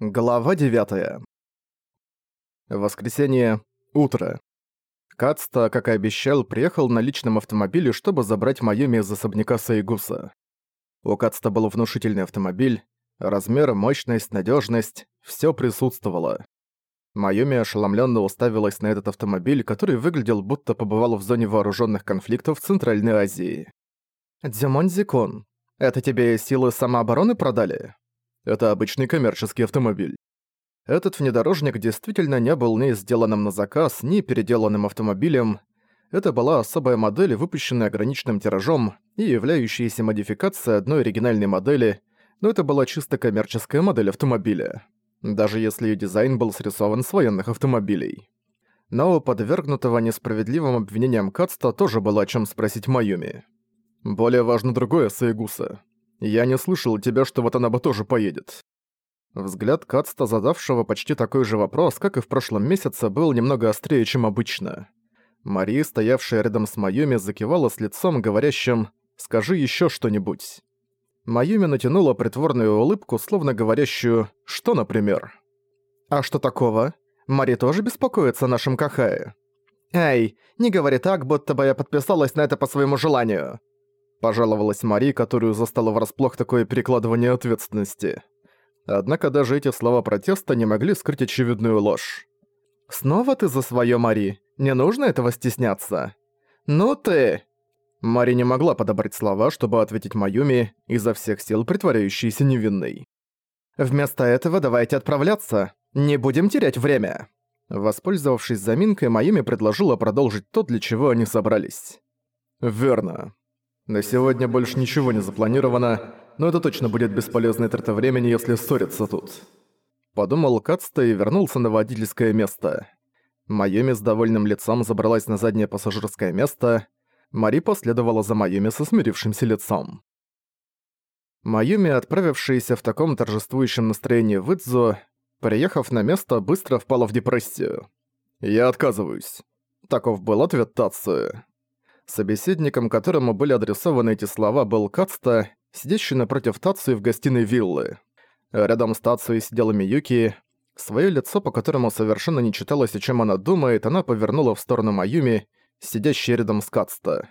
Глава 9. Воскресенье. Утро. Кацта, как и обещал, приехал на личном автомобиле, чтобы забрать Майюми из особняка Сайгуса. У Кацта был внушительный автомобиль. Размер, мощность, надежность — все присутствовало. Майюми ошеломленно уставилась на этот автомобиль, который выглядел, будто побывал в зоне вооруженных конфликтов в Центральной Азии. «Дзюмон это тебе силы самообороны продали?» Это обычный коммерческий автомобиль. Этот внедорожник действительно не был ни сделанным на заказ, ни переделанным автомобилем. Это была особая модель, выпущенная ограниченным тиражом и являющаяся модификацией одной оригинальной модели, но это была чисто коммерческая модель автомобиля. Даже если ее дизайн был срисован с военных автомобилей. Но у подвергнутого несправедливым обвинениям Кацта тоже было о чем спросить Майюми. Более важно другое, Саигуса. Я не слышал у тебя, что вот она бы тоже поедет». Взгляд Кацта, задавшего почти такой же вопрос, как и в прошлом месяце, был немного острее, чем обычно. Мари, стоявшая рядом с Майюми, закивала с лицом, говорящим «Скажи еще что-нибудь». Майюми натянула притворную улыбку, словно говорящую «Что, например?» «А что такого? Мари тоже беспокоится о нашем Кахае?» «Эй, не говори так, будто бы я подписалась на это по своему желанию. Пожаловалась Мари, которую застало врасплох такое перекладывание ответственности. Однако даже эти слова протеста не могли скрыть очевидную ложь. «Снова ты за своё, Мари? Не нужно этого стесняться?» «Ну ты!» Мари не могла подобрать слова, чтобы ответить Майюми, изо всех сил притворяющейся невинной. «Вместо этого давайте отправляться. Не будем терять время». Воспользовавшись заминкой, Майюми предложила продолжить то, для чего они собрались. «Верно. На сегодня больше ничего не запланировано, но это точно будет бесполезной трата времени, если ссориться тут. Подумал Кацта и вернулся на водительское место. Майоми с довольным лицом забралась на заднее пассажирское место. Мари последовала за Майоми со смирившимся лицом. Майюми, отправившаяся в таком торжествующем настроении в Идзу, приехав на место, быстро впала в депрессию. «Я отказываюсь». Таков был ответ Тацию. Собеседником, которому были адресованы эти слова, был Кацта, сидящий напротив Тацуи в гостиной виллы. Рядом с Тацуей сидела Миюки. Своё лицо, по которому совершенно не читалось, о чем она думает, она повернула в сторону Маюми, сидящей рядом с Кацта.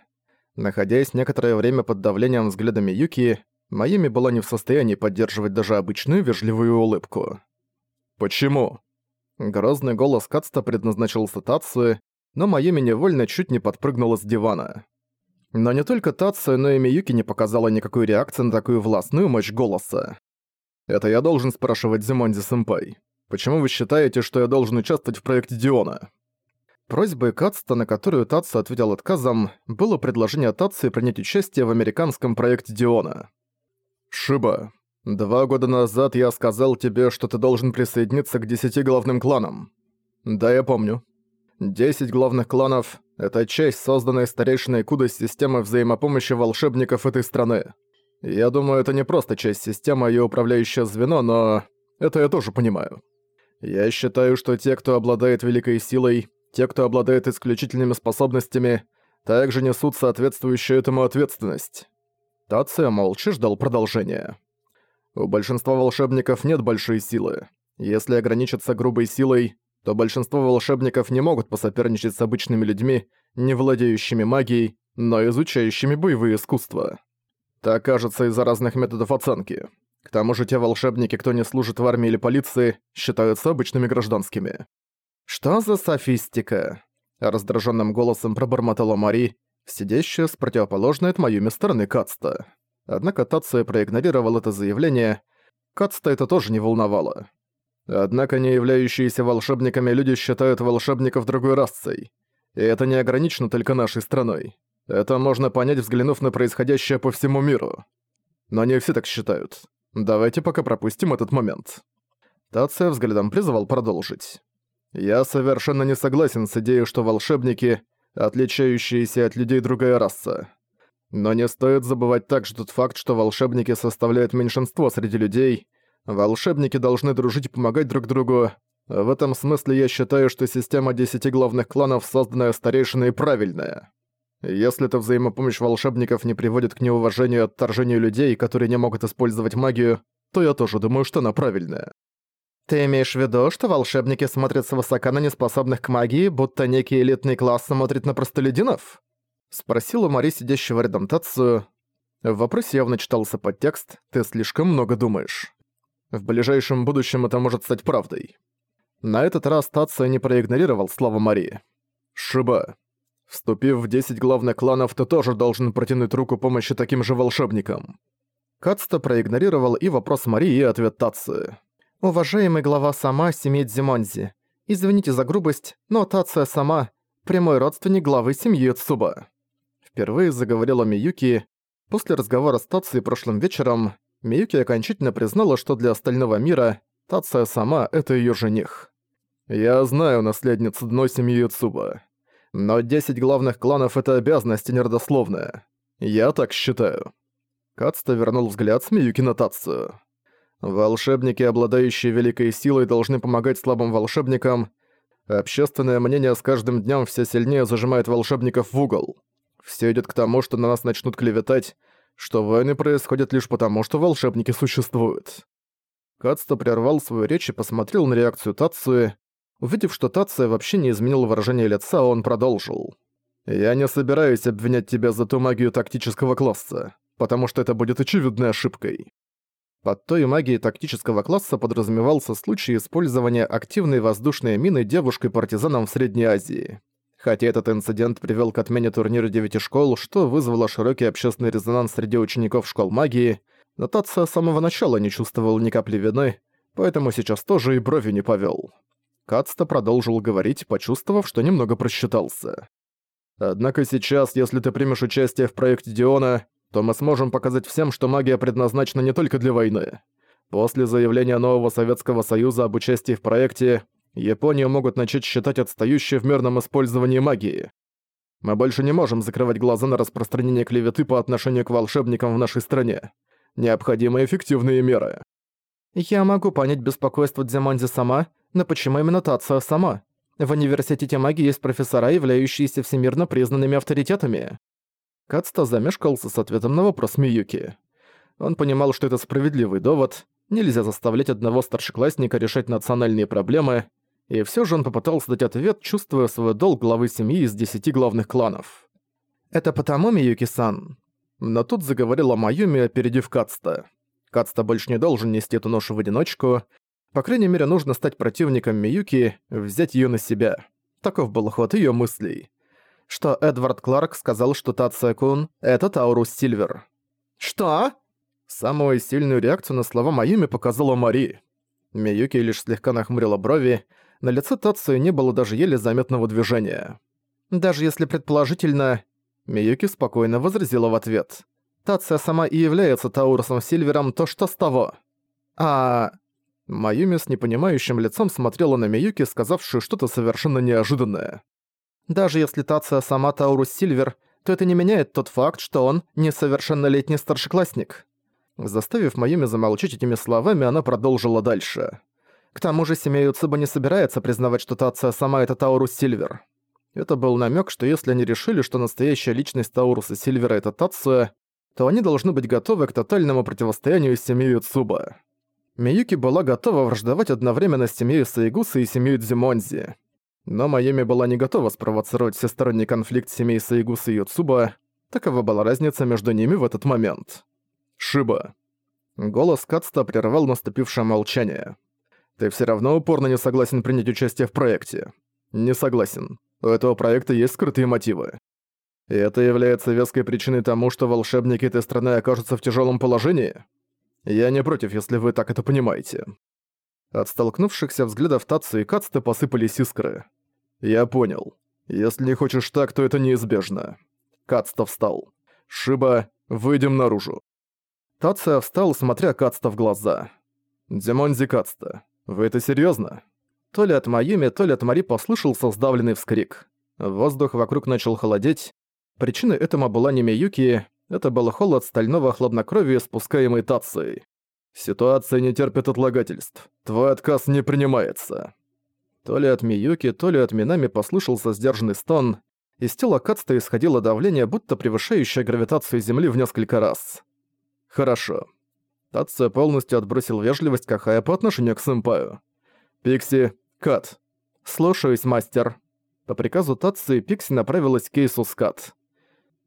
Находясь некоторое время под давлением взгляда Миюки, Майюми была не в состоянии поддерживать даже обычную вежливую улыбку. «Почему?» Грозный голос Кацта предназначился Тацуе, но Майюми невольно чуть не подпрыгнула с дивана. Но не только Тацию, но и Миюки не показала никакой реакции на такую властную мощь голоса. «Это я должен спрашивать Зимонзи-сэмпай. Почему вы считаете, что я должен участвовать в проекте Диона?» Просьбой Кацта, на которую Тацу ответил отказом, было предложение Тации принять участие в американском проекте Диона. «Шиба, два года назад я сказал тебе, что ты должен присоединиться к десяти главным кланам. Да, я помню. Десять главных кланов — это часть созданной старейшиной Куда системы взаимопомощи волшебников этой страны. Я думаю, это не просто часть системы, её управляющее звено, но это я тоже понимаю. Я считаю, что те, кто обладает великой силой, те, кто обладает исключительными способностями, также несут соответствующую этому ответственность. Тация молча ждал продолжения. У большинства волшебников нет большой силы. Если ограничиться грубой силой, то большинство волшебников не могут посоперничать с обычными людьми, не владеющими магией, но изучающими боевые искусства. Так кажется из-за разных методов оценки. К тому же те волшебники, кто не служит в армии или полиции, считаются обычными гражданскими. «Что за софистика?» Раздраженным голосом пробормотала Мари, сидящая с противоположной от Майюми стороны Кацта. Однако Тация проигнорировал это заявление. Кацта это тоже не волновало. Однако не являющиеся волшебниками люди считают волшебников другой расой. И это не ограничено только нашей страной. Это можно понять, взглянув на происходящее по всему миру. Но не все так считают. Давайте пока пропустим этот момент. Тация взглядом призывал продолжить. Я совершенно не согласен с идеей, что волшебники — отличающиеся от людей другая раса. Но не стоит забывать также тот факт, что волшебники составляют меньшинство среди людей, Волшебники должны дружить и помогать друг другу. В этом смысле я считаю, что система десяти главных кланов, созданная старейшиной, правильная. Если эта взаимопомощь волшебников не приводит к неуважению и отторжению людей, которые не могут использовать магию, то я тоже думаю, что она правильная. «Ты имеешь в виду, что волшебники смотрят свысока на неспособных к магии, будто некий элитный класс смотрит на простолюдинов?» Спросила Мари, сидящего рядом Тацию. В вопросе явно читался подтекст «Ты слишком много думаешь». В ближайшем будущем это может стать правдой. На этот раз Тация не проигнорировал слова Мари. «Шиба, вступив в 10 главных кланов, ты тоже должен протянуть руку помощи таким же волшебникам». Кацта проигнорировал и вопрос Марии, и ответ Тации. «Уважаемый глава сама семьи Дзимонзи, извините за грубость, но Тация сама – прямой родственник главы семьи Цуба». Впервые заговорила Миюки. После разговора с Тацией прошлым вечером, Миюки окончательно признала, что для остального мира Тация сама – это её жених. «Я знаю наследницу дно семьи Цуба. Но 10 главных кланов – это обязанность, а не родословная. Я так считаю». Кацта вернул взгляд с Миюки на Тацию. Волшебники, обладающие великой силой, должны помогать слабым волшебникам. Общественное мнение с каждым днем все сильнее зажимает волшебников в угол. Все идет к тому, что на нас начнут клеветать, что войны происходят лишь потому, что волшебники существуют. Кацто прервал свою речь и посмотрел на реакцию Тацуи. Увидев, что Тация вообще не изменил выражение лица, он продолжил. «Я не собираюсь обвинять тебя за ту магию тактического класса, потому что это будет очевидной ошибкой. Под той магией тактического класса подразумевался случай использования активной воздушной мины девушкой-партизаном в Средней Азии. Хотя этот инцидент привел к отмене турнира девяти школ, что вызвало широкий общественный резонанс среди учеников школ магии, но Татца с самого начала не чувствовал ни капли вины, поэтому сейчас тоже и брови не повел. Кацта продолжил говорить, почувствовав, что немного просчитался. «Однако сейчас, если ты примешь участие в проекте Диона, то мы сможем показать всем, что магия предназначена не только для войны. После заявления нового Советского Союза об участии в проекте, Японию могут начать считать отстающей в мирном использовании магии. Мы больше не можем закрывать глаза на распространение клеветы по отношению к волшебникам в нашей стране. Необходимы эффективные меры. Я могу понять беспокойство Дзямонзи сама, но почему именно Тация сама? В университете магии есть профессора, являющиеся всемирно признанными авторитетами. Кацта замешкался с ответом на вопрос Миюки. Он понимал, что это справедливый довод, нельзя заставлять одного старшеклассника решать национальные проблемы, и все же он попытался дать ответ, чувствуя свой долг главы семьи из десяти главных кланов. «Это потому, Миюки-сан?» Но тут заговорила Майюми, опередив Кацта. Кацта больше не должен нести эту ношу в одиночку. По крайней мере, нужно стать противником Миюки, взять ее на себя. Таков был ход ее мыслей что Эдвард Кларк сказал, что Тация-кун — это Таурус Сильвер. «Что?» Самую сильную реакцию на слова Майюми показала Мари. Миюки лишь слегка нахмурила брови, на лице Тацию не было даже еле заметного движения. Даже если предположительно... Миюки спокойно возразила в ответ. Тация сама и является Таурусом Сильвером, то что с того? А... Майюми с непонимающим лицом смотрела на Миюки, сказавшую что-то совершенно неожиданное. Даже если Тация сама Таурус Сильвер, то это не меняет тот факт, что он несовершеннолетний старшеклассник. Заставив Майюми замолчать этими словами, она продолжила дальше. К тому же семья Юцуба не собирается признавать, что Тация сама это Таурус Сильвер. Это был намек, что если они решили, что настоящая личность Тауруса Сильвера это Тация, то они должны быть готовы к тотальному противостоянию с семьей Юцуба. Миюки была готова враждовать одновременно с семьей Саигуса и семьей Дзимонзи. Но Майами была не готова спровоцировать всесторонний конфликт семей Саигуса и Юцуба, такова была разница между ними в этот момент. «Шиба». Голос Кацта прервал наступившее молчание. «Ты все равно упорно не согласен принять участие в проекте?» «Не согласен. У этого проекта есть скрытые мотивы. И это является веской причиной тому, что волшебники этой страны окажутся в тяжелом положении? Я не против, если вы так это понимаете». От столкнувшихся взглядов Татсу и Кацты посыпались искры. «Я понял. Если не хочешь так, то это неизбежно». Кацта встал. «Шиба, выйдем наружу». Тация встал, смотря Кацта в глаза. «Димонзи Кацта, вы это серьёзно?» То ли от Майюми, то ли от Мари послышался сдавленный вскрик. Воздух вокруг начал холодеть. Причиной этому была не Миюки, это был холод стального хладнокровия, спускаемый Тацией. «Ситуация не терпит отлагательств. Твой отказ не принимается». То ли от Миюки, то ли от Минами послышался сдержанный стон. Из тела Кацта исходило давление, будто превышающее гравитацию Земли в несколько раз. Хорошо. Тация полностью отбросил вежливость Кахая по отношению к сэмпаю. Пикси, Кат. Слушаюсь, мастер. По приказу Татсу Пикси направилась к кейсу Скат.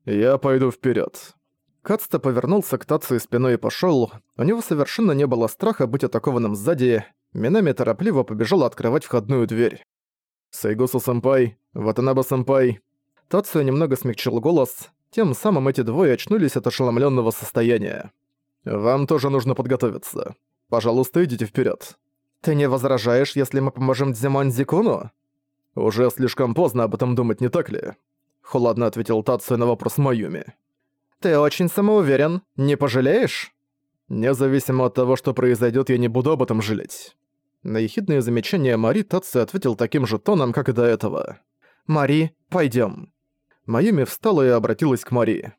Я пойду вперед. Катста повернулся к Татсу спиной и пошел. У него совершенно не было страха быть атакованным сзади. Минами торопливо побежала открывать входную дверь. «Сайгусу-сэмпай, Ватанаба-сэмпай». Тацуя немного смягчил голос, тем самым эти двое очнулись от ошеломленного состояния. «Вам тоже нужно подготовиться. Пожалуйста, идите вперед. «Ты не возражаешь, если мы поможем Дзимон Зикуну?» «Уже слишком поздно об этом думать, не так ли?» Холодно ответил Тацуя на вопрос Майюми. «Ты очень самоуверен. Не пожалеешь?» «Независимо от того, что произойдет, я не буду об этом жалеть». На ехидное замечание Мари Татсу ответил таким же тоном, как и до этого. «Мари, пойдем. Майюми встала и обратилась к Мари.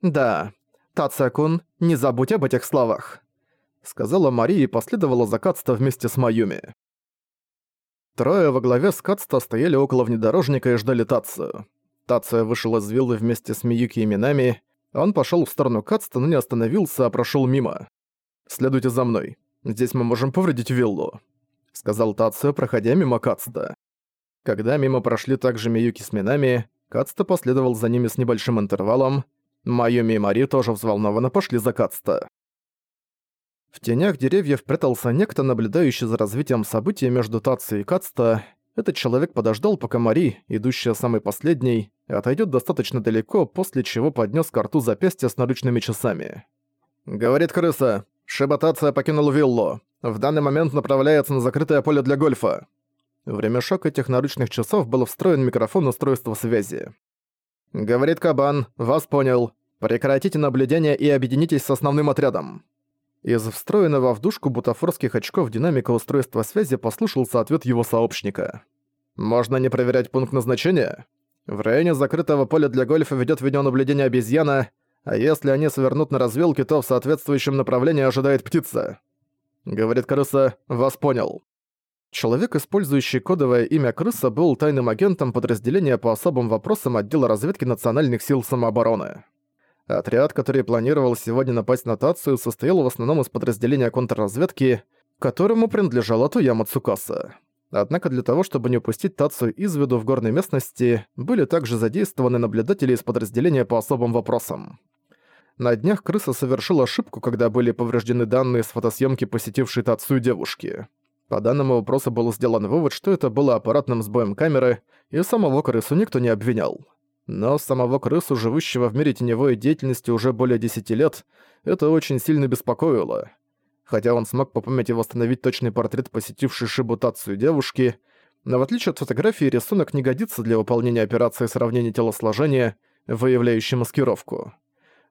«Да, Тация-кун, не забудь об этих словах», — сказала Мари и последовала за Кацта вместе с Майюми. Трое во главе с Кацта стояли около внедорожника и ждали Тацию. Тация вышел из виллы вместе с Миюки и Минами. Он пошел в сторону Кацта, но не остановился, а прошел мимо. «Следуйте за мной. Здесь мы можем повредить виллу», — сказал Тация, проходя мимо Кацта. Когда мимо прошли также Миюки с Минами, Кацта последовал за ними с небольшим интервалом. Майюми и Мари тоже взволнованно пошли за Кацта. В тенях деревьев прятался некто, наблюдающий за развитием событий между Таци и Кацта. Этот человек подождал, пока Мари, идущая самой последней, отойдет достаточно далеко, после чего поднес к рту запястье с наручными часами. «Говорит крыса. Шибатация покинул виллу. В данный момент направляется на закрытое поле для гольфа». В ремешок этих наручных часов был встроен микрофон устройства связи. «Говорит Кабан, вас понял. Прекратите наблюдение и объединитесь с основным отрядом». Из встроенного в дужку бутафорских очков динамика устройства связи послушался ответ его сообщника. «Можно не проверять пункт назначения? В районе закрытого поля для гольфа ведет видеонаблюдение обезьяна, а если они свернут на развилке, то в соответствующем направлении ожидает птица». Говорит крыса «Вас понял». Человек, использующий кодовое имя Крыса, был тайным агентом подразделения по особым вопросам отдела разведки национальных сил самообороны. Отряд, который планировал сегодня напасть на Тацию, состоял в основном из подразделения контрразведки, которому принадлежала Туяма Цукаса. Однако для того, чтобы не упустить Тацию из виду в горной местности, были также задействованы наблюдатели из подразделения по особым вопросам. На днях крыса совершила ошибку, когда были повреждены данные с фотосъемки посетившей Тацию девушки. По данному вопросу был сделан вывод, что это было аппаратным сбоем камеры, и самого крысу никто не обвинял. Но самого крысу, живущего в мире теневой деятельности уже более 10 лет, это очень сильно беспокоило. Хотя он смог по памяти восстановить точный портрет посетившей шибутацию девушки, но в отличие от фотографии, рисунок не годится для выполнения операции сравнения телосложения, выявляющей маскировку.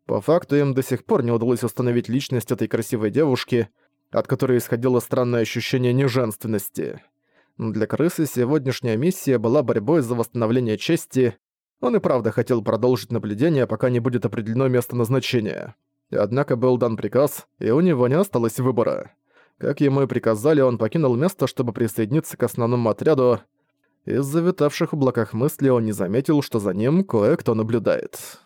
По факту им до сих пор не удалось установить личность этой красивой девушки, от которой исходило странное ощущение неженственности. Для крысы сегодняшняя миссия была борьбой за восстановление чести, он и правда хотел продолжить наблюдение, пока не будет определено место назначения. Однако был дан приказ, и у него не осталось выбора. Как ему и приказали, он покинул место, чтобы присоединиться к основному отряду. Из-за витавших облаках мыслей он не заметил, что за ним кое-кто наблюдает.